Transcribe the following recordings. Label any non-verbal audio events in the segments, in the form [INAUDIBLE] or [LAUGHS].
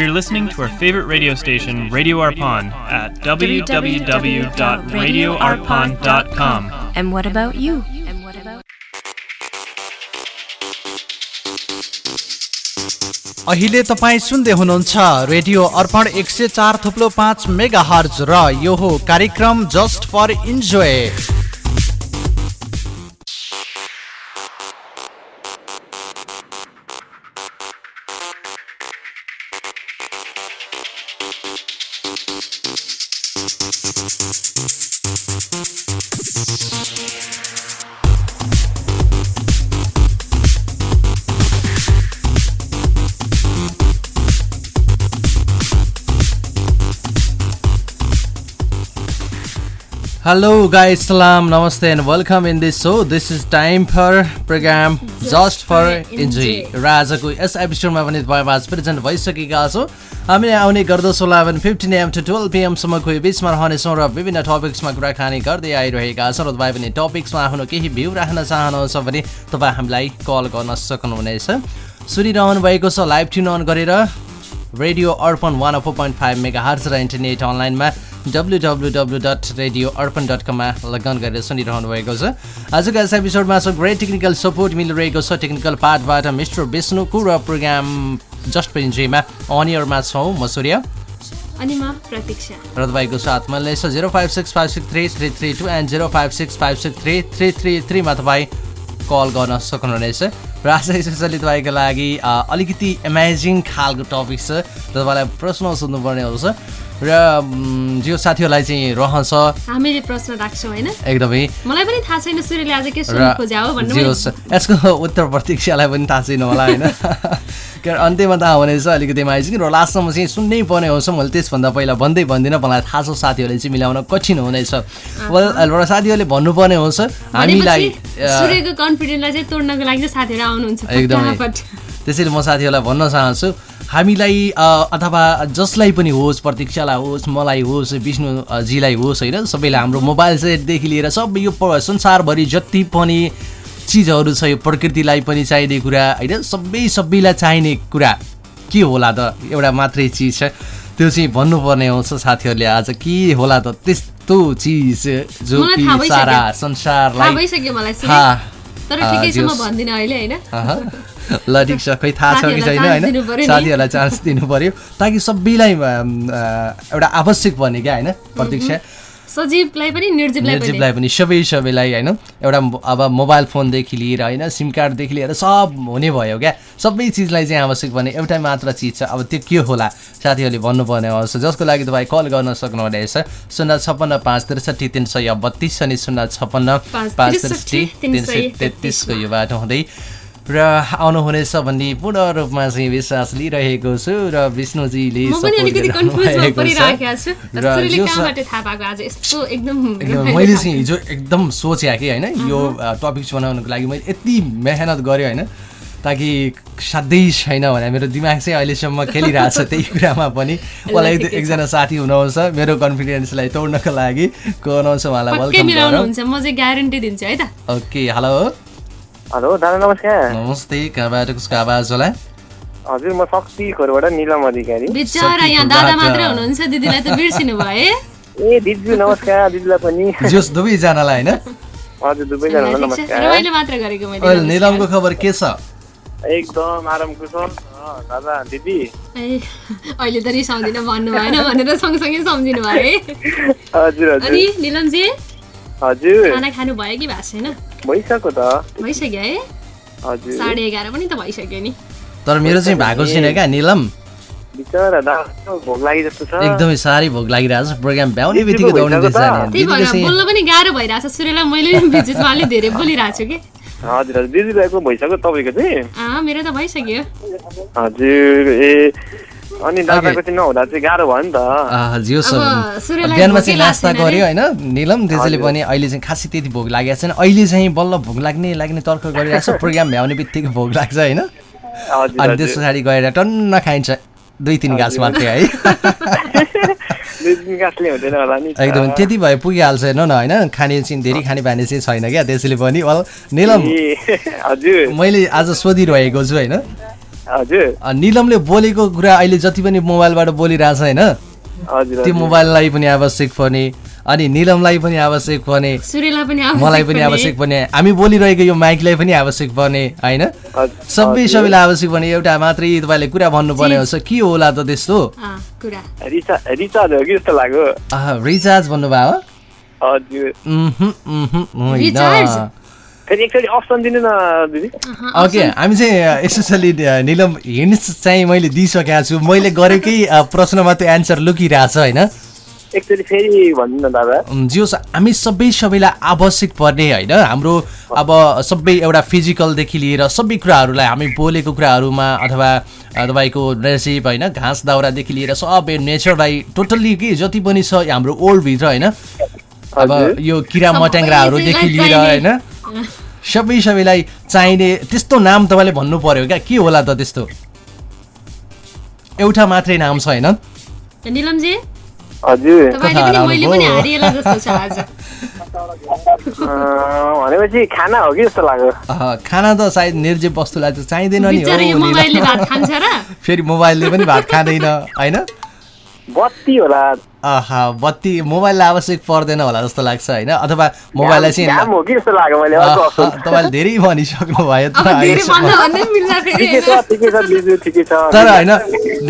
We're listening to our favorite radio station, Radio Arpon, at www.radioarpon.com. And what about you? अहिले तपाईँ सुन्दै हुनुहुन्छ radio अर्पण एक सय चार थुप्लो पाँच मेगा हर्ज र यो हो कार्यक्रम just for enjoy Hello guys, salam, namaste and welcome in this show. This is time for program Just for Enjoy. र आजको यस एपिसोडमा पनि तपाईँ आज प्रेजेन्ट भइसकेका छौँ। हामीले आउने गर्दछौँ eleven fifteen AM to twelve पिएमसम्मको बिचमा रहनेछौँ र विभिन्न टपिक्समा कुराकानी गर्दै आइरहेका छौँ र तपाईँ पनि टपिक्समा आफ्नो केही भ्यू राख्न चाहनुहुन्छ भने तपाईँ हामीलाई कल गर्न सक्नुहुनेछ। सुनिरहनु भएको छ लाइभ ट्युन अन गरेर radio Arpan one four point five megahertz र इन्टरनेट अनलाइनमा W W W dot radio Arpan dot कममा लगन गरेर सुनिरहनु भएको छ। आजको यस एपिसोडमा छ ग्रेट टेक्निकल सपोर्ट मिलिरहेको छ टेक्निकल पार्टबाट मिस्टर विष्णुको र प्रोग्राम जस्ट पेन्जेमा अनियरमा छौँ म सूर्य। अनि म प्रतीक्षा। र तपाईँको साथमा छ zero five six five six three three three two and zero five six five six three three three थ्रीमा तपाईँ कल गर्न सक्नुहुनेछ। र आज स्पेसली तपाईँको लागि अलिकति एमेजिङ खालको टपिक छ। र तपाईँलाई प्रश्न सोध्नुपर्ने हुन्छ। र जो साथीहरूलाई चाहिँ रहन्छ हामीले प्रश्न राख्छौँ होइन? एकदमै। मलाई पनि थाहा छैन सूर्यले आज के सोध्नु खोज्या हो भन्नु यसको उत्तर प्रतीक्षालाई पनि थाहा छैन होला होइन? [LAUGHS] अन्त्यमा थाहा हुने चाहिँ अलिकति माइजिङ र लास्टसम्म चाहिँ सुन्नै पर्ने हुन्छ मैले त्यसभन्दा पहिला भन्दै भन्दिनँ मलाई थाहा छ साथीहरूले चाहिँ मिलाउन कठिन हुनेछ। र साथीहरूले भन्नुपर्ने हुन्छ हामीलाई सूर्यको कन्फिडेन्सलाई चाहिँ तोड्नको लागि साथीहरू आउनुहुन्छ। एकदमै। त्यसैले म साथीहरूलाई भन्न चाहन्छु हामीलाई अथवा जसलाई पनि होस् प्रतीक्षालाई होस् मलाई होस् विष्णुजीलाई होस् होइन सबैलाई हाम्रो मोबाइल सेटदेखि लिएर सबै यो संसारभरि जति पनि चिजहरू छ यो प्रकृतिलाई पनि चाहिने कुरा होइन सबै सबैलाई चाहिने कुरा के होला त एउटा मात्रै चिज छ। त्यो चाहिँ भन्नुपर्ने आउँछ साथीहरूले आज के होला त त्यस्तो चिज जो कि सारा संसारलाई ल ठिक छ खै थाहा छ कि छैन होइन? साथीहरूलाई चान्स दिनु पऱ्यो ताकि सबैलाई एउटा आवश्यक पर्ने क्या होइन? प्रतीक्षा। सजीवलाई पनि निर्जीवलाई पनि। सबै सबैलाई होइन? एउटा अब मोबाइल फोनदेखि लिएर होइन? सिम कार्डदेखि लिएर सब हुने भयो क्या। सबै चिजलाई चाहिँ आवश्यक पर्ने एउटै मात्र चिज छ। अब त्यो के होला? साथीहरूले भन्नुपर्ने आउँछ जसको लागि तपाईँ कल गर्न सक्नुहुनेछ शून्य छप्पन्न पाँच त्रिसठी तिन सय बत्तिस अनि शून्य छप्पन्न पाँच त्रिसठी तिन सय तेत्तिसको यो बाटो हुँदै र आउनुहुनेछ भन्ने पूर्ण रूपमा चाहिँ विश्वास लिइरहेको छु र विष्णुजीले मैले चाहिँ हिजो एकदम सोचेँ कि होइन यो टपिक्स बनाउनुको लागि मैले यति मेहनत गरेँ होइन ताकि साध्यै छैन भने मेरो दिमाग चाहिँ अहिलेसम्म खेलिरहेको छ [LAUGHS] त्यही कुरामा पनि। मलाई एकजना साथी हुनुहुन्छ मेरो कन्फिडेन्सलाई तोड्नको लागि। को हुनुहुन्छ उहाँलाई वेलकम म चाहिँ ग्यारेन्टी दिन्छु है त। ओके हेलो हेलो दादा नमस्कार। नमस्ते कहाँबाट कसको आवाज होला? हजुर म शक्ति खोरबाट निलम अधिकारी। बिचरा यहाँ दादा मात्रै हुनुहुन्छ दिदीलाई त बिर्सिनु भयो [LAUGHS] ए दिदी नमस्कार दिदीलाई पनि। जोस दुवैजनालाई होइन? हजुर दुवैजनालाई नमस्कार। रमाइलो मात्र गरेको मैले निलमको खबर के छ? एकदम आरामको छ। दादा दिदी? अहिले त रिसाउँदिन भन्नु भएन भनेर सँगसँगै सम्झिनु भयो है? [LAUGHS] हजुर हजुर। अनि निलमजी? हजुर। खाना खानु भयो कि भएको छैन? भइसक्यो त। भइसक्यो है? हजुर। साढे एघार पनि त भइसक्यो नि। तर मेरो चाहिँ भएको छैन क्या निलम। एकदमै साह्रै भोक लागिरहेको छ। प्रोग्राम भ्याउने बित्तिकै भएर बोल्न पनि गाह्रो भइरहेको छ। सूर्यलाई मैले बिचमा अलिक धेरै बोलिरहेको छु कि। हजुर हजुर। दिदीभाइको भइसक्यो तपाईँको चाहिँ। मेरो त भइसक्यो। हजुर ए अनि दादाको चाहिँ नहुँदा चाहिँ गाह्रो भयो नि त। बिहानमा चाहिँ नास्ता गऱ्यो होइन? निलम त्यसैले पनि अहिले चाहिँ खासै त्यति भोक लागेको छैन। अहिले चाहिँ बल्ल भोक लाग्ने लाग्ने तर्क गरिरहेको छ। प्रोग्राम भ्याउने [LAUGHS] बित्तिकै भोक लाग्छ होइन? अनि त्यस पछाडि गएर टन्न खाइन्छ। दुई तिन घाँस मात्रै है? [LAUGHS] एकदम त्यति भए पुगिहाल्छ हेर्नु न होइन? खाने चाहिँ धेरै खाने बानी चाहिँ छैन क्या त्यसैले पनि। निलम [LAUGHS] मैले आज सोधिरहेको छु होइन? निलमले बोलेको कुरा अहिले जति पनि मोबाइलबाट बोलिरहेछ होइन? हजुर त्यो मोबाइललाई पनि आवश्यक पर्ने अनि निलमलाई पनि आवश्यक पर्ने सूर्यलाई पनि आवश्यक मलाई पनि। आवश्यक पर्ने हामी बोलिरहेको यो माइकलाई पनि आवश्यक पर्ने होइन। सबै सबैलाई आवश्यक पर्ने एउटा मात्रै तपाईँले कुरा भन्नुपर्ने हुन्छ के होला त त्यस्तो? अँ, कुरा। रिचार्ज रिचार्ज हो कि जस्तो लाग्यो? आह, रिचार्ज भन्नुभयो? फेरि एकचोटि अप्सन दिनु न दिदी। अहँ, ओके हामी चाहिँ स्पेसली निलम हिन्ट्स चाहिँ मैले दिइसकेको छु। मैले गरेकै प्रश्नमा त्यो एन्सर लुकिरहेछ होइन? एकचोटि फेरि भन्नु न दादा। हामी सबै सबैलाई आवश्यक पर्ने होइन? हाम्रो अब सबै एउटा फिजिकलदेखि लिएर सबै कुराहरूलाई हामी बोलेको कुराहरूमा अथवा तपाईँको रेसिप होइन? घाँस दाउरादेखि लिएर सबै नेचरलाई टोटल्ली के जति पनि छ हाम्रो ओल्डभित्र होइन? अब। यो किरा मट्याङ्ग्राहरूदेखि लिएर होइन। सबै सबैलाई चाहिने त्यस्तो नाम तपाईँले भन्नु पर्यो क्या? के होला त त्यस्तो? एउटा मात्रै नाम छ होइन? निलमजी? हजुर। तपाईँले पनि कथा मैले आउनुभयो? पनि [LAUGHS] हारिएला जस्तो छ आज। [LAUGHS] अँ, भनेपछि खाना हो कि जस्तो लाग्यो? अह, खाना त सायद निर्जीव वस्तुलाई त चाहिँदैन नि बिचरा यो हो नि मोबाइलले ल। भात खान्छ र? [LAUGHS] फेरि मोबाइलले पनि भात खाँदैन होइन? बत्ती होला। आहा बत्ती मोबाइललाई आवश्यक पर्दैन होला जस्तो लाग्छ होइन? अथवा मोबाइललाई चाहिँ घाम हो कि जस्तो लाग्यो मैले अर्को आहा, अप्सन तपाईँले धेरै भनिसक्नु भयो तर होइन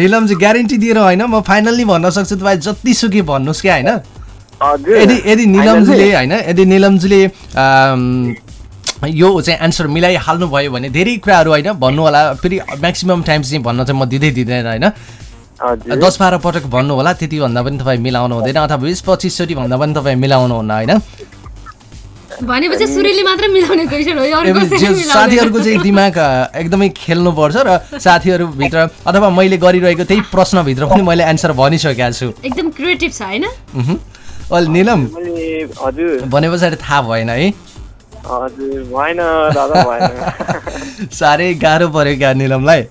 निलमजी ग्यारेन्टी दिएर होइन म फाइनल्ली भन्न सक्छु तपाईँ जतिसुकै भन्नुहोस् क्या होइन? हजुर। यदि यदि निलमजीले होइन यदि निलमजीले यो चाहिँ एन्सर मिलाइहाल्नु भयो भने धेरै कुराहरू होइन भन्नु होला फेरि म्याक्सिमम् टाइम चाहिँ भन्न चाहिँ म दिँदै दिँदैन होइन? दस बाह्र पटक भन्नु होला त्यति भन्दा पनि तपाईँ मिलाउनु हुँदैन अथवा बिस पच्चिसचोटि भन्दा पनि तपाईँ मिलाउनु हुन्न होइन। साथीहरूको चाहिँ दिमाग एकदमै खेल्नुपर्छ र साथीहरूभित्र अथवा मैले गरिरहेको त्यही प्रश्नभित्र पनि मैले एन्सर भनिसकेको छु। एकदम क्रिएटिभ छ होइन? उहुँ। अहिले निलम। भने पछाडि थाहा भएन है। हजुर भएन दादा भएन। [LAUGHS] साह्रै गाह्रो पऱ्यो क्या निलमलाई।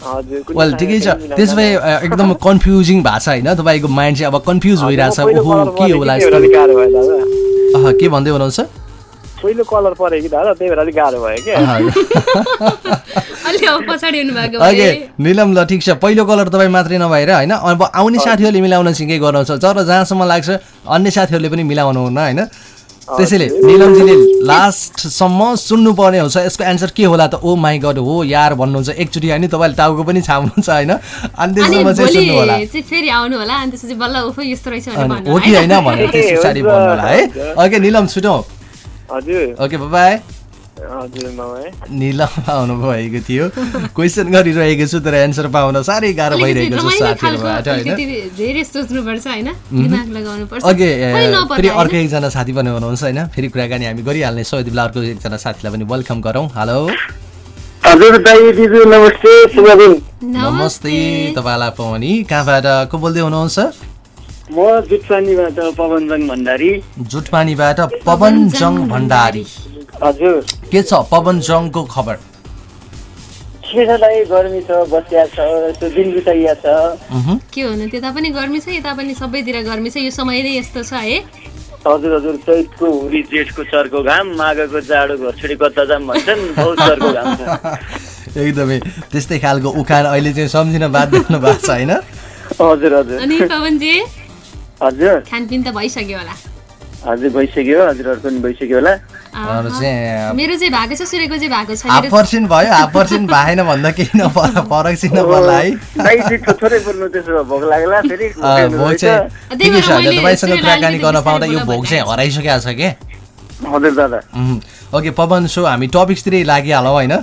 वेल ठिकै छ त्यसो भए एकदम कन्फ्युजिङ भएको छ होइन। तपाईँको माइन्ड चाहिँ अब कन्फ्युज भइरहेछ ओहो के होला अह, के भन्दै हुनुहुन्छ? पहिलो कलर पऱ्यो कि दादा त्यही भएर अलिक गाह्रो भयो क्या अलि अब पछाडि हुनुभएको ओके भए निलम ल ठिक छ। पहिलो कलर तपाईँ मात्रै नभएर होइन अब आउने साथीहरूले मिलाउन सिकै गर्नुहुन्छ। तर जहाँसम्म लाग्छ अन्य साथीहरूले पनि मिलाउनुहुन्न होइन। त्यसैले निलमजीले लास्टसम्म सुन्नुपर्ने हुन्छ। यसको एन्सर के होला त? ओ माई गड हो यार भन्नुहुन्छ। एकचोटि होइन तपाईँले टाउको पनि छाम्नुहुन्छ होइन। अनि त्यसमा चाहिँ सुन्नु होला। चाहिँ फेरि आउनु होला अनि त्यसपछि बल्ल उफो यस्तो रहेछ भने अनि भन्नु हो कि होइन? भनेर त्यस [LAUGHS] पछाडि भन्नु होला है ओके निलम छुटौँ हजुर। ओके बाई निलम आउनु भएको थियो। क्वेसन गरिरहेको छु तर एन्सर पाउन साह्रै गाह्रो भइरहेको छ साथीहरूबाट होइन? फेरि अर्को? एकजना साथी पनि हुनुहुन्छ होइन? फेरि कुराकानी हामी गरिहाल्नेछौँ यति बेला अर्को एकजना साथीलाई पनि वेलकम गरौँ। हेलो नमस्ते। शुभ दिन। नमस्ते तपाईँलाई पनि। कहाँबाट को बोल्दै हुनुहुन्छ? म जुटसानीबाट पवनजङ भण्डारी। जुटपानीबाट पवन जङ भण्डारी। हजुर। के छ? पवन जङको खबर। के छ दाइ गर्मी छ बसिया छ यस्तो दिन बिताइया छ। के हुनु? त्यता पनि गर्मी छ यता पनि सबैतिर गर्मी छ। यो समय नै यस्तो छ है। हजुर हजुर। चैतको हुरी जेठको चर्को घाम माघको जाडो घर छोडी कता जाम भन्छन्। बहुत चर्को घाम छ। [LAUGHS] एकदमै। त्यस्तै खालको उखान अहिले चाहिँ सम्झिन बाध्य हुनु भएको छ होइन? हजुर हजुर। अनि पवनजी? हजुर। खानपिन त भइसक्यो होला। हजुर भइसक्यो हजुरहरूको पनि भइसक्यो होला। अरू चाहिँ मेरो चाहिँ भएको छ सूर्यको चाहिँ भएको छ। हाफ मेरो पर्सेन्ट भयो हाफ पर्सेन्ट भएन भन्दा केही नपर फरक चाहिँ नपर्ला है। दाइ चाहिँ थोरै बोल्नु त्यसो भए भोक लाग्ला फेरि अँ, भोक चाहिँ त्यही ठिकै छ? भएर होइन मैले तपाईँसँग सूर्यलाई कुराकानी अलिकति गर्न पाउँदा बिस्तारै यो बोला भोक चाहिँ हराइसकेको छ के? हजुर दादा। उम्, ओके पवन सो हामी टपिक्सतिरै लागिहालौँ होइन?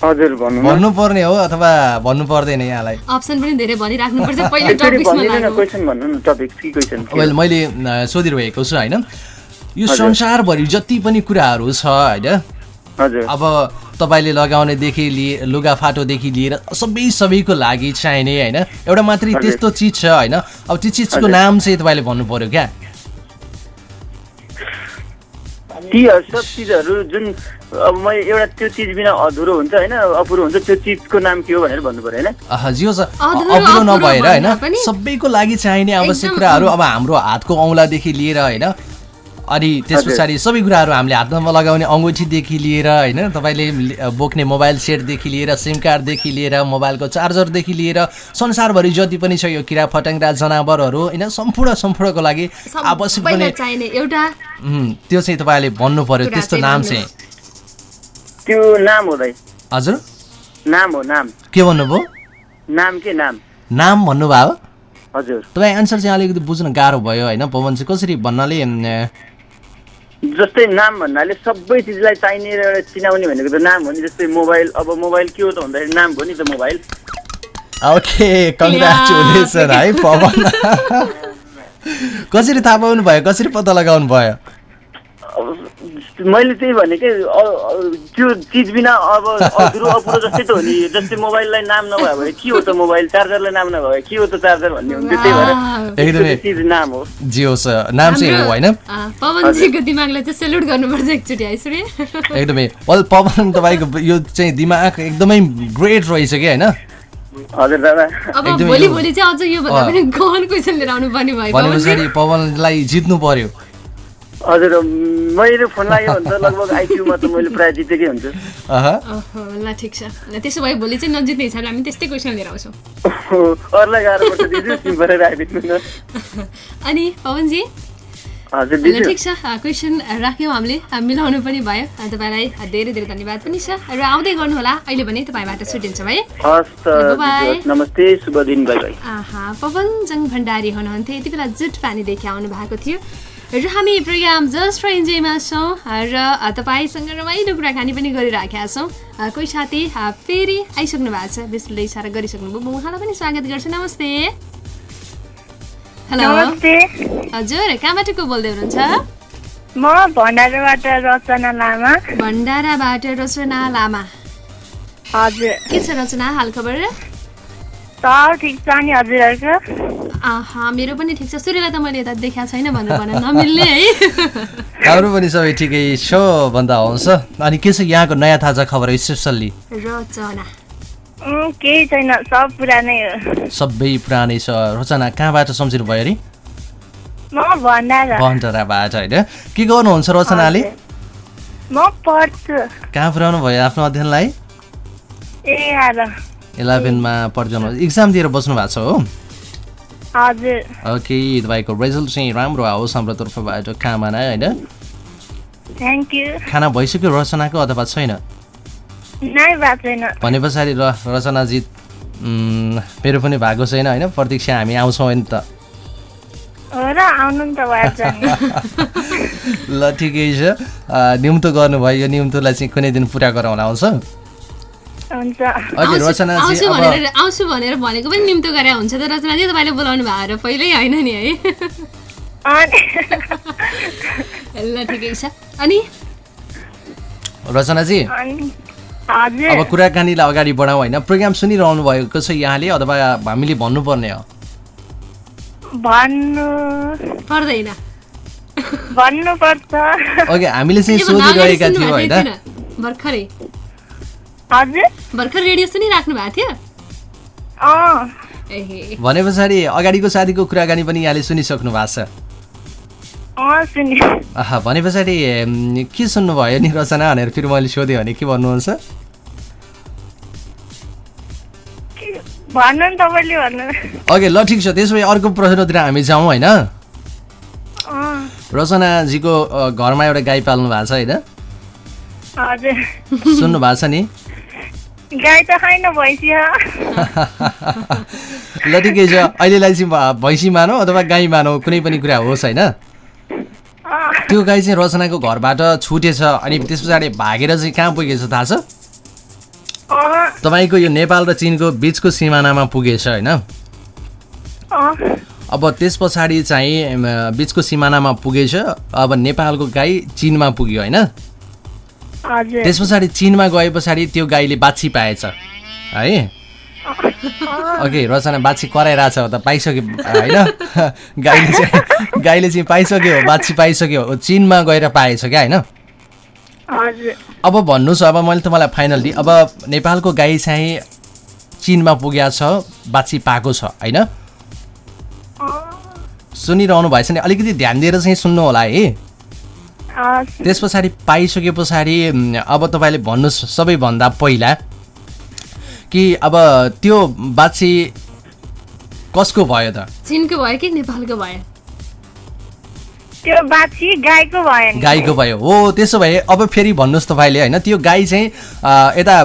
हजुर भन्नु न। भन्नुपर्ने हो अथवा भन्नु पर्दैन यहाँलाई? अप्सन पनि धेरै भनिराख्नुपर्छ। [LAUGHS] पहिलो एकचोटि टपिक्समा भनिदिनु न लाग्नु। क्वेसन भन्नु न टपिक के क्वेसन वेल मैले सोधिरहेको छु होइन? यो संसारभरि जति पनि कुराहरू छ होइन? हजुर। अब तपाईँले लगाउनेदेखि लिए लुगाफाटोदेखि लिएर सबै सबैको लागि चाहिने होइन? एउटा मात्रै। त्यस्तो चिज छ होइन? अब त्यो चिजको। नाम चाहिँ तपाईँले भन्नु पर्यो क्या? ती सब चिजहरू जुन अब म एउटा त्यो चिज बिना अधुरो हुन्छ होइन अपुरो हुन्छ त्यो चिजको नाम के हो भनेर भन्नु पर्यो होइन जियो अधुरो, अपुरो नभएर होइन सबैको लागि चाहिने आवश्यक कुराहरू अब हाम्रो हातको औँलादेखि लिएर होइन अनि त्यस पछाडि सबै कुराहरू हामीले हातमा लगाउने अङ्गुठीदेखि लिएर होइन तपाईँले लि- बोक्ने मोबाइल सेटदेखि लिएर सिम कार्डदेखि लिएर मोबाइलको चार्जरदेखि लिएर संसारभरि जति पनि छ यो किरा फट्याङ्ग्रा जनावरहरू होइन सम्पूर्ण सम्पूर्णको लागि आवश्यक पनि चाहिने एउटा उम्, त्यो चाहिँ तपाईँले भन्नु पर्यो त्यस्तो नाम। चाहिँ। त्यो नाम हो दाइ। हजुर। नाम हो नाम। के भन्नुभयो? नाम के नाम? नाम भन्नुभयो? हजुर। तपाईँ एन्सर चाहिँ अलिकति बुझ्न गाह्रो भयो होइन पवन चाहिँ कसरी भन्नाले जस्तै नाम भन्नाले सबै चिजलाई चाहिने र एउटा चिनाउने भनेको त नाम हो नि। जस्तै मोबाइल अब मोबाइल के हो त भन्दाखेरि नाम हो नि त मोबाइल। ओके कङ्ग्रेचुलेसन है पवन। [LAUGHS] कसरी थाहा पाउनु भयो कसरी पत्ता लगाउनु भयो मैले त्यही भने के त्यो चिज बिना अब अधुरो अपुरो जस्तै त हो नि। जस्तै मोबाइललाई नाम नभए भए के हो त मोबाइल? चार्जरलाई नाम नभए के हो त चार्जर भन्ने हुन्थ्यो। त्यही भएर। एकदमै चिज नाम हो। जियो छ नाम चाहिँ हो होइन? पवनजीको दिमागलाई चाहिँ सेल्युट गर्नुपर्छ एकचोटि है सूर्य एकदमै। वेल पवन तपाईँको यो चाहिँ दिमाग एकदमै ग्रेट रहेछ कि होइन? हजुर दादा। अब भोलि भोलि चाहिँ अझ यो भन्दा। पनि गहन क्वेसन लिएर आउनु पर्ने भयो भने पवनलाई जित्नु पर्यो। हजुर मैले फोन लाग्यो भने त लगभग आइक्यूमा त मैले प्रायः जितेकै हुन्छु। ल ठिक छ। त्यसो भए भोलि चाहिँ नजित्ने हिसाबले हामी त्यस्तै क्वेसन लिएर आउँछौँ। [LAUGHS] अरूलाई गाह्रो पर्छ दिदी सिम्पल राखिदिनु न। [LAUGHS] अनि पवनजी? हजुर ठिक छ। क्वेसन राख्यौँ हामीले। मिलाउनु पनि भयो। तपाईँलाई धेरै धेरै धन्यवाद पनि छ। र आउँदै गर्नुहोला अहिले भने तपाईँबाट छुट्टिन्छौँ है। नमस्ते शुभ दिन बाई बाई। पवनजङ भण्डारी हुनुहुन्थ्यो। यति बेला जुट पानीदेखि आउनु भएको थियो। र हामी प्रोग्राम जस्ट फर इन्जोयमा छौँ र तपाईँसँग रमाइलो कुराकानी पनि गरिराखेका छौँ। कोही साथी फेरि आइसक्नु भएको छ। बेसले इसारा गरिसक्नुभयो। म उहाँलाई पनि स्वागत गर्छु। नमस्ते। हेलो हजुर कहाँबाट को बोल्दै हुनुहुन्छ? म भण्डाराबाट रचना लामा। भण्डाराबाट रचना लामा। हजुर। के छ रचना हालखबर? आहा मेरो पनि ठिक छ। सूर्यलाई त मैले यता देखाएको छैन भनेर भन्न नमिल्ने है। हाम्रो पनि सबै ठिकै छ भन्दा हुन्छ अनि के छ यहाँको नयाँ ताजा खबर स्पेसल्ली? केही छैन सब पुरानै हो। सबै पुरानै छ। रचना कहाँबाट सम्झिनु भयो अरे भण्डाराबाट होइन। के गर्नुहुन्छ रचनाले? म पढ्छु। कहाँ पुऱ्याउनु भयो आफ्नो अध्ययनलाई? एघार इलेभेनमा पढ्नु इक्जाम दिएर बस्नु भएको छ हो। ओके तपाईँको रिजल्ट चाहिँ राम्रो आओस् हाम्रो तर्फबाट। कामना होइन? खाना भइसक्यो रचनाको अथवा छैन? भने पछाडि र रचनाजी उम्, मेरो पनि भएको छैन होइन? प्रतीक्षा हामी आउँछौँ नि त। [LAUGHS] ल ठिकै छ। निम्तो गर्नुभयो। यो निम्तोलाई चाहिँ कुनै दिन पुरा गराउन आउँछ। आउँछु भनेर आउँछु भनेर भनेको पनि निम्तो गरे हुन्छ त रचनाजी तपाईँले बोलाउनु भएको र पहिल्यै होइन नि है। ल ठिकै छ। अनि? रचनाजी अनि अब कुराकानीलाई अगाडि बढाउँ होइन। प्रोग्राम सुनिरहनु भएको छ यहाँले अथवा हामीले भन्नुपर्ने हो? भन्नु पर्दैन। भन्नुपर्छ। ओके हामीले चाहिँ सोधिरहेका थियौँ होइन? भर्खरै। भर्खर रेडियो सुनिराख्नु भएको थियो? भने पछाडि अगाडिको साथीको कुराकानी पनि यहाँले सुनिसक्नु भएको छ। अँ सुन्यो आहा भने पछाडि के सुन्नुभयो नि रचना भनेर फेरि मैले सोधेँ भने के भन्नुहुन्छ? ओके ल ठिक छ। त्यसो भए अर्को प्रश्नतिर हामी जाउँ होइन? अँ। रचनाजीको घरमा एउटा गाई पाल्नु भएको छ होइन? सुन्नु भएको छ नि? गाई त खाइन भैँसी हो। [LAUGHS] ल ठिकै छ। अहिलेलाई चाहिँ भैँसी मानौ अथवा गाई मानौ कुनै पनि कुरा होस् होइन? त्यो गाई चाहिँ रचनाको घरबाट छुटेछ अनि त्यस पछाडि भागेर चाहिँ कहाँ पुगेछ थाहा छ? तपाईँको यो नेपाल र चिनको बिचको सिमानामा पुगेछ होइन? अब त्यस पछाडि चाहिँ बिचको सिमानामा पुगेछ। अब नेपालको गाई चिनमा पुग्यो होइन? त्यस पछाडि चिनमा गए पछाडि त्यो गाईले बाछी पाएछ है? [LAUGHS] ओके रचना बाछी कराइरहेछ त पाइसक्यो होइन? [LAUGHS] गाईले चाहिँ गाईले चाहिँ पाइसक्यो बाछी पाइसक्यो चिनमा गएर पाएछ क्या होइन? अब भन्नुहोस् अब मैले तपाईँलाई फाइनल दिएँ। अब नेपालको गाई चाहिँ चिनमा पुगेको छ बाछी पाएको छ होइन? सुनिरहनु भएछ नि अलिकति ध्यान दिएर चाहिँ सुन्नु होला है। त्यस पछाडि पाइसके पछाडि अब तपाईँले भन्नुहोस् सबैभन्दा पहिला कि अब त्यो बाछी कसको भयो त? चिनको भयो कि नेपालको भयो? त्यो बाछी गाईको भयो नि। गाईको भयो। हो त्यसो भए अब फेरि भन्नुहोस् तपाईँले होइन? त्यो गाई चाहिँ यता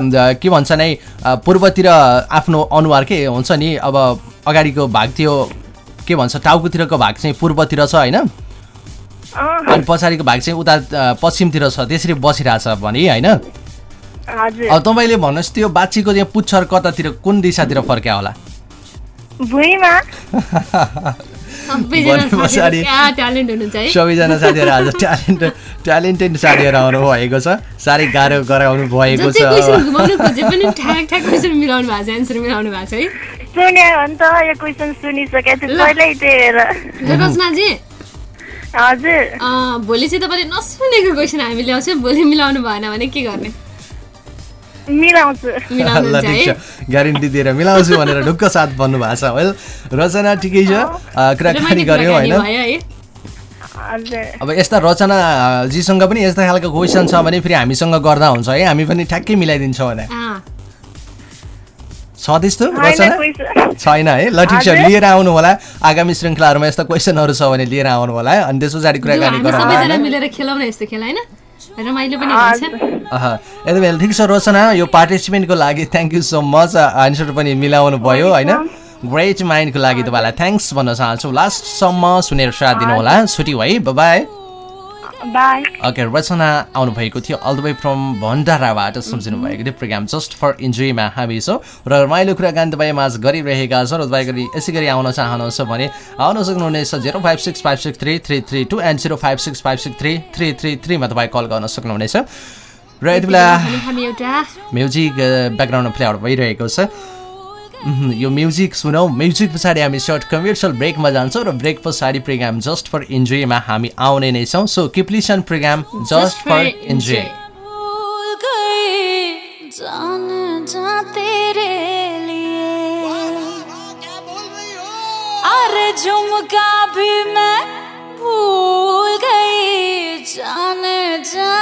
के भन्छ नै पूर्वतिर आफ्नो अनुहार के हुन्छ नि अब अगाडिको भाग त्यो के भन्छ टाउकोतिरको भाग चाहिँ पूर्वतिर छ होइन? अनि पछाडिको भाग चाहिँ उता पश्चिमतिर छ त्यसरी बसिरहेछ भने होइन? अब तपाईँले भन्नुहोस् त्यो बाछीको चाहिँ पुच्छर कतातिर कुन दिशातिर फर्क्या होला? भुइँमा। सबैजना साथीहरू क्या ट्यालेन्ट हुनुहुन्छ है? सबैजना साथीहरू आज ट्यालेन्ट ट्यालेन्टेड साथीहरू आउनु भएको छ। साह्रै गाह्रो गराउनु भएको छ। रचनाजी भोलि चाहिँ तपाईँले नसुनेको क्वेसन हामी ल्याउँछौँ। भोलि मिलाउनु भएन भने के गर्ने? ग्यारेन्टी दिएर मिलाउँछु भनेर ढुक्क साथ भन्नुभएको छ। वेल रचना ठिकै छ। कुराकानी गऱ्यौँ होइन। अब यस्ता रचनाजीसँग पनि यस्ता खालको क्वेसन छ भने फेरि हामीसँग गर्दा हुन्छ है। हामी पनि ठ्याक्कै मिलाइदिन्छौँ भने। अँ, छ त्यस्तो छैन है? ल ठिक छ। लिएर आउनु होला। आगामी श्रृङ्खलाहरूमा यस्ता क्वेसनहरू छ भने लिएर आउनु होला है। अनि त्यस पछाडि कुराकानी गरौँ सबैजना होइन? मिलेर खेलौँ न यस्तो खेल होइन? रमाइलो पनि हुन्छ। अह, यति बेला ठिक छ रोचना। यो पार्टिसिपेन्टको लागि thank you so much answer पनि मिलाउनु भयो होइन? ग्रेट माइन्डको लागि तपाईँलाई थ्याङ्क्स भन्न चाहन्छु। लास्टसम्म सुनेर साथ दिनु होला। छुट्टी है बाई बाई ओके रचना आउनुभएको थियो अल द वे फ्रम भण्डाराबाट सम्झिनु भएको थियो प्रोग्राम जस्ट फर इन्जोयमा हामी छौँ र रमाइलो कुराकानी तपाईँ माझ गरिरहेका छौँ र तपाईँ गरी यसै गरी आउन चाहनुहुन्छ भने आउन सक्नुहुनेछ zero five six five six three three three two and zero five six five six three three three थ्रीमा तपाईँ कल गर्न सक्नुहुनेछ र यति बेला म्युजिक ब्याकग्राउन्डमा प्लेआउट भइरहेको छ। यो म्युजिक सुनौ म्युजिक पछाडि हामी सर्ट कमर्सियल ब्रेकमा जान्छौँ र ब्रेक पछाडि प्रोग्राम जस्ट फर इन्जोयमा हामी आउने नै छौँ। So keep listen program just for enjoy झुमका भी मैं भूल गई, जान जा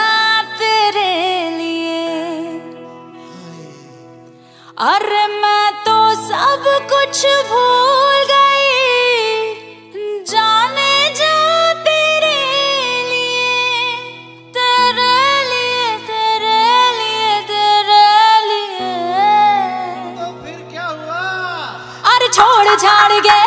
तेरे लिए। अरे मैं सब कुछ भूल गई जाने जा तेरे लिए तेरे लिए तेरे लिए तेरे लिए। तो फिर क्या हुआ? अरे छोड़ छाड़ के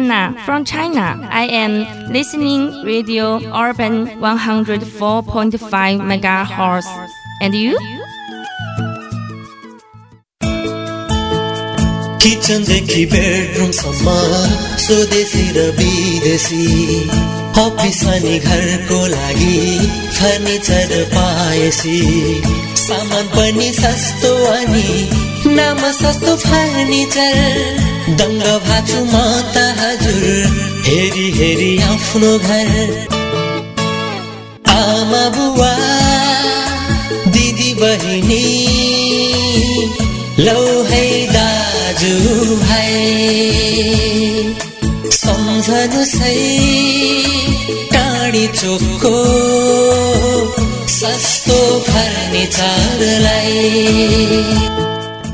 Nana from China. I am listening Radio Urban 104.5 megahertz. And you? किचनदेखि बेडरुमसम्म स्वदेशी र विदेशी अफिस अनि घरको लागि फर्निचर पाएसी सामान पनि सस्तो अनि नाम सस्तो फर्निचर दङ्ग भाछु म त हजुर हेरी हेरी आफ्नो घर। आमा बुवा दिदी बहिनी लौ है दाजु भाइ। सम्झनु सही टाढी चोकको सस्तो फर्निचरलाई।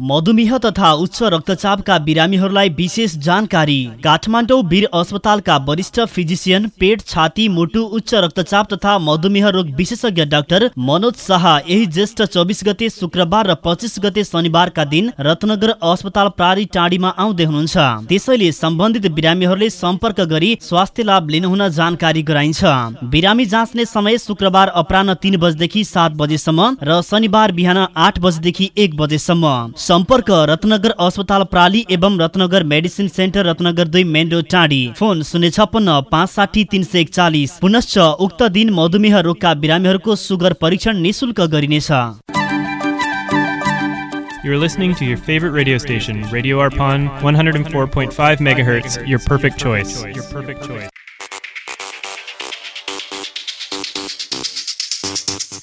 मधुमेह तथा उच्च रक्तचापका बिरामीहरूलाई विशेष जानकारी। काठमाडौँ वीर अस्पतालका वरिष्ठ फिजिसियन पेट छाती मुटु उच्च रक्तचाप तथा मधुमेह रोग विशेषज्ञ डाक्टर मनोज शाह यही ज्येष्ठ चौबिस गते शुक्रबार र पच्चिस गते शनिबारका दिन रत्नगर अस्पताल प्रारी टाँडीमा आउँदै हुनुहुन्छ। त्यसैले सम्बन्धित बिरामीहरूले सम्पर्क गरी स्वास्थ्य लाभ लिनुहुन जानकारी गराइन्छ। बिरामी जाँच्ने समय शुक्रबार अपराह तिन बजेदेखि सात बजेसम्म र शनिबार बिहान आठ बजेदेखि एक बजेसम्म। सम्पर्क रत्नगर अस्पताल प्राली एवं रत्नगर मेडिसिन सेन्टर रत्नगर दुई मेन रोड टाँडी फोन शून्य छप्पन्न पाँच साठी तिन सय एकचालिस पुनश्च उक्त दिन मधुमेह रोगका बिरामीहरूको सुगर परीक्षण निशुल्क गरिनेछ You're listening to your favorite radio station, Radio Arpon, 104.5 megahertz, your perfect choice. Your perfect choice.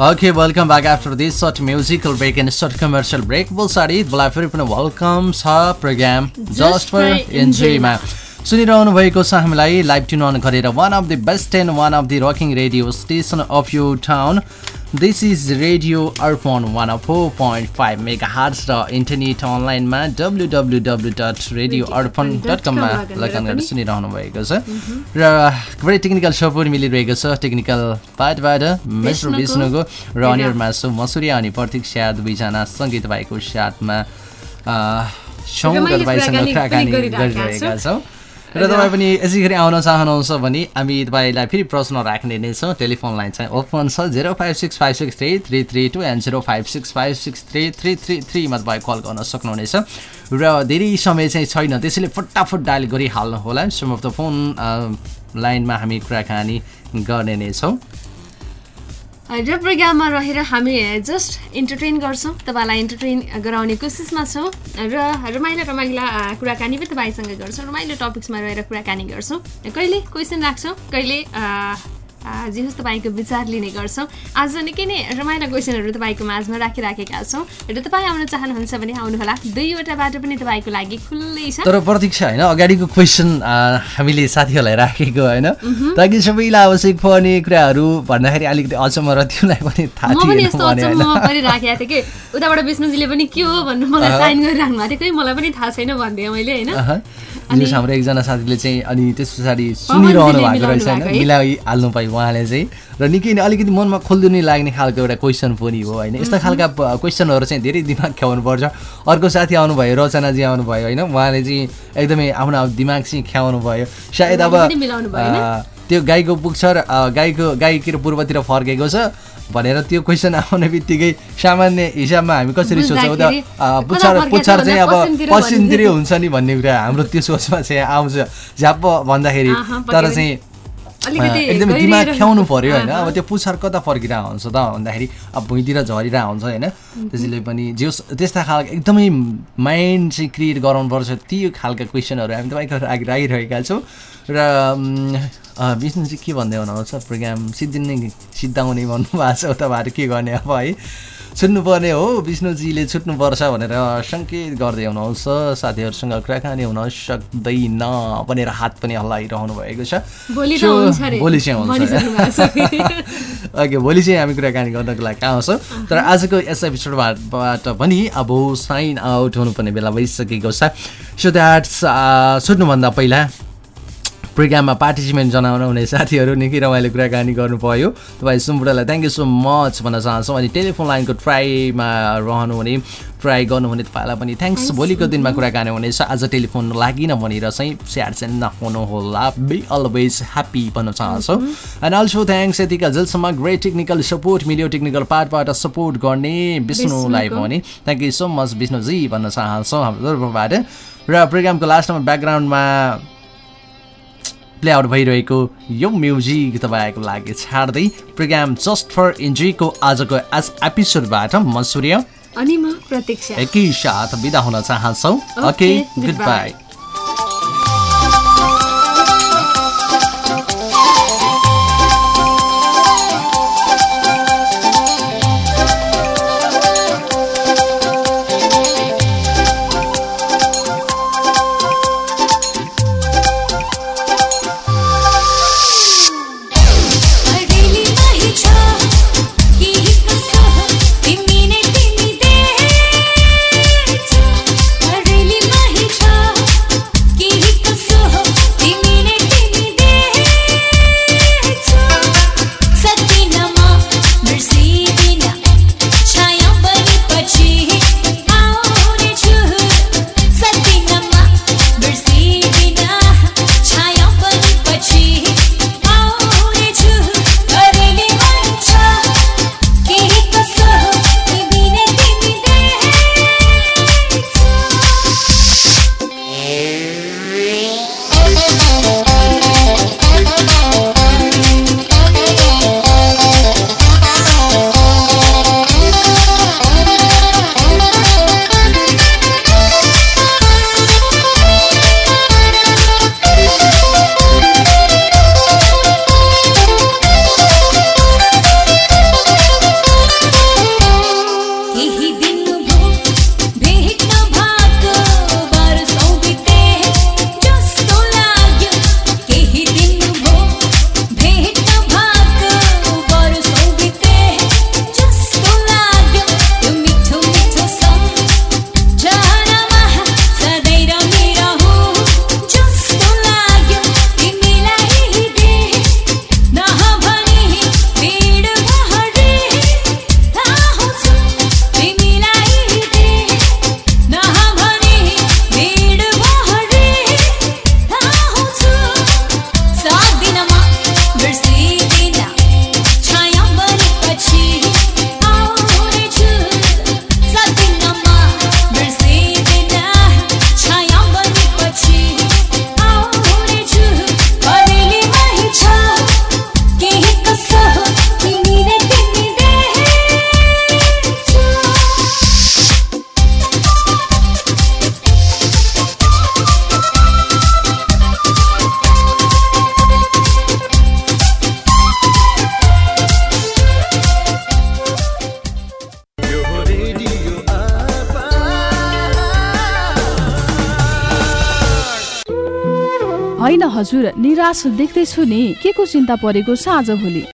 Okay welcome back after this short musical break and short commercial break बोल्छम छ प्रोग्राम जस्ट फर एनजिओमा सुनिरहनु भएको छ हामीलाई live tune on गरेर one of the best and one of the rocking radio station of you town this is radio Arpan one of four point five mega hertz र internet अनलाइनमा W W W dot radio Arpan dot कममा लगन गरेर सुनिरहनु भएको छ। र बढी टेक्निकल सपोर्ट मिलिरहेको छ टेक्निकल पार्टबाट मिस्टर विष्णुको र अनिहरूमा सु मसुरी अनि प्रतीक्षा दुवैजना सङ्गीत भाइको साथमा शङ्कर भाइसँग कुराकानी गरिरहेका छौँ। र तपाईँ पनि यसै आउन चाहनुहुन्छ भने हामी तपाईँलाई फेरि प्रश्न राख्ने नै छौँ। टेलिफोन लाइन चाहिँ ओपन छ। Zero five six five six three three three two and zero five six five six three three three थ्रीमा तपाईँ कल गर्न सक्नुहुनेछ। र धेरै समय चाहिँ छैन त्यसैले फटाफट डायल गरिहाल्नु होला सम अफ द फोन लाइनमा हामी कुराकानी गर्ने नै छौँ। र प्रोग्राममा रहेर हामी जस्ट इन्टरटेन गर्छौँ। तपाईँलाई इन्टरटेन गराउने कोसिसमा छौँ। र रमाइलो रमाइला कुराकानी पनि तपाईँसँग गर्छौँ। रमाइलो टपिक्समा रहेर कुराकानी गर्छौँ। कहिले क्वेसन राख्छौँ? कहिले जे होस् तपाईँको विचार लिने गर्छौँ। आज निकै नै रमाइलो क्वेसनहरू तपाईँको माझमा राखिराखेका छौँ। र तपाईँ आउन चाहनुहुन्छ भने आउनुहोला। दुईवटा बाटो पनि तपाईँको लागि खुल्लै छ। तर प्रतीक्षा होइन अगाडिको क्वेसन हामीले साथीहरूलाई राखेको होइन। ताकि सबैलाई आवश्यक पर्ने कुराहरू भन्दाखेरि अलिकति अचम्म र त्यसलाई पनि थाहा पनि परिराखेको थिएँ कि। उताबाट विष्णुजीले पनि के हो भन्नु मलाई साइन गरिराख्नु भएको थियो। मलाई पनि थाहा छैन भनिदिएँ मैले होइन। जुस हाम्रो एकजना साथीले चाहिँ अनि त्यस पछाडि सुनिरहनु भएको रहेछ होइन। मिलाइहाल्नु पाइ उहाँले चाहिँ। र निकै नै अलिकति मनमा खोल्दुनी लाग्ने खालको एउटा क्वेसन पनि हो होइन। यस्ता खालका क्वेसनहरू चाहिँ धेरै दिमाग ख्याउनु पर्छ अर्को साथी आउनुभयो रचनाजी आउनुभयो होइन। उहाँले चाहिँ एकदमै आफ्नो दिमाग चाहिँ ख्याउनु भयो सायद अब त्यो गाईको पुग्छ र गाईको गाई के पूर्वतिर फर्केको छ भनेर त्यो क्वेसन आउने बित्तिकै सामान्य हिसाबमा हामी कसरी सोच्छौँ त पुच्छर पुच्छर चाहिँ अब पश्चिमतिरै हुन्छ नि भन्ने कुरा हाम्रो त्यो सोचमा चाहिँ आउँछ। झ्याप्प भन्दाखेरि तर चाहिँ एकदमै दिमाग ख्याउनु पऱ्यो होइन। अब त्यो पुच्छर कता फर्किरहेको हुन्छ त भन्दाखेरि अब भुइँतिर झरिरहेको हुन्छ होइन। त्यसैले पनि जे त्यस्ता खालको एकदमै माइन्ड चाहिँ क्रिएट गराउनुपर्छ। त्यो खालका क्वेसनहरू हामी तपाईँको लागि राखिरहेका छौँ। र अ, विष्णुजी के भन्दै हुनुहुन्छ? प्रोग्राम सिद्धिने सिद्धाउने भन्नुभएको छ। उताबाट के गर्ने अब है? छुट्नुपर्ने हो। विष्णुजीले छुट्नुपर्छ भनेर सङ्केत गर्दै हुनुहुन्छ। साथीहरूसँग कुराकानी हुन सक्दैन भनेर हात पनि हल्लाइरहनु भएको छ। भोलि चाहिँ हुन्छ। [LAUGHS] ओके भोलि चाहिँ हामी कुराकानी गर्नको लागि कहाँ आउँछौँ? तर आजको यस एपिसोडबाट पनि अब साइन आउट हुनुपर्ने बेला भइसकेको छ। सो द्याट सुत्नुभन्दा पहिला प्रोग्राममा पार्टिसिपेन्ट जनाउन हुने साथीहरू निकै रमाइलो कुराकानी गर्नुभयो। तपाईँ सुम्बुडालाई थ्याङ्क यू सो मच भन्न चाहन्छौँ। अनि टेलिफोन लाइनको ट्राईमा रहनुहुने ट्राई गर्नुहुने तपाईँलाई पनि थ्याङ्क्स भोलिको दिनमा कुराकानी हुनेछ। आज टेलिफोन लागिन भनेर चाहिँ स्याड चाहिँ नहुनुहोला बी अलवेज ह्याप्पी भन्न चाहन्छौँ। एन्ड अल्सो थ्याङ्क्स यतिका जेलसम्म ग्रेट टेक्निकल सपोर्ट मिल्यो टेक्निकल पार्टबाट सपोर्ट गर्ने विष्णुलाई। पनि। Thank you so much Vishnuji भन्न चाहन्छौँ हाम्रो तर्फबाट। र प्रोग्रामको लास्टमा ब्याकग्राउन्डमा प्ले आउट भइरहेको यो म्युजिक तपाईँको लागि छाड्दै प्रोग्राम जस्ट फर इन्जोयको आजको एस एपिसोडबाट म सूर्य। अनि म प्रतीक्षा। एकैसाथ बिदा हुन चाहन्छौँ। Okay good. बाई निराश देख्दैछु नि के को चिन्ता परेको छ आज भोलि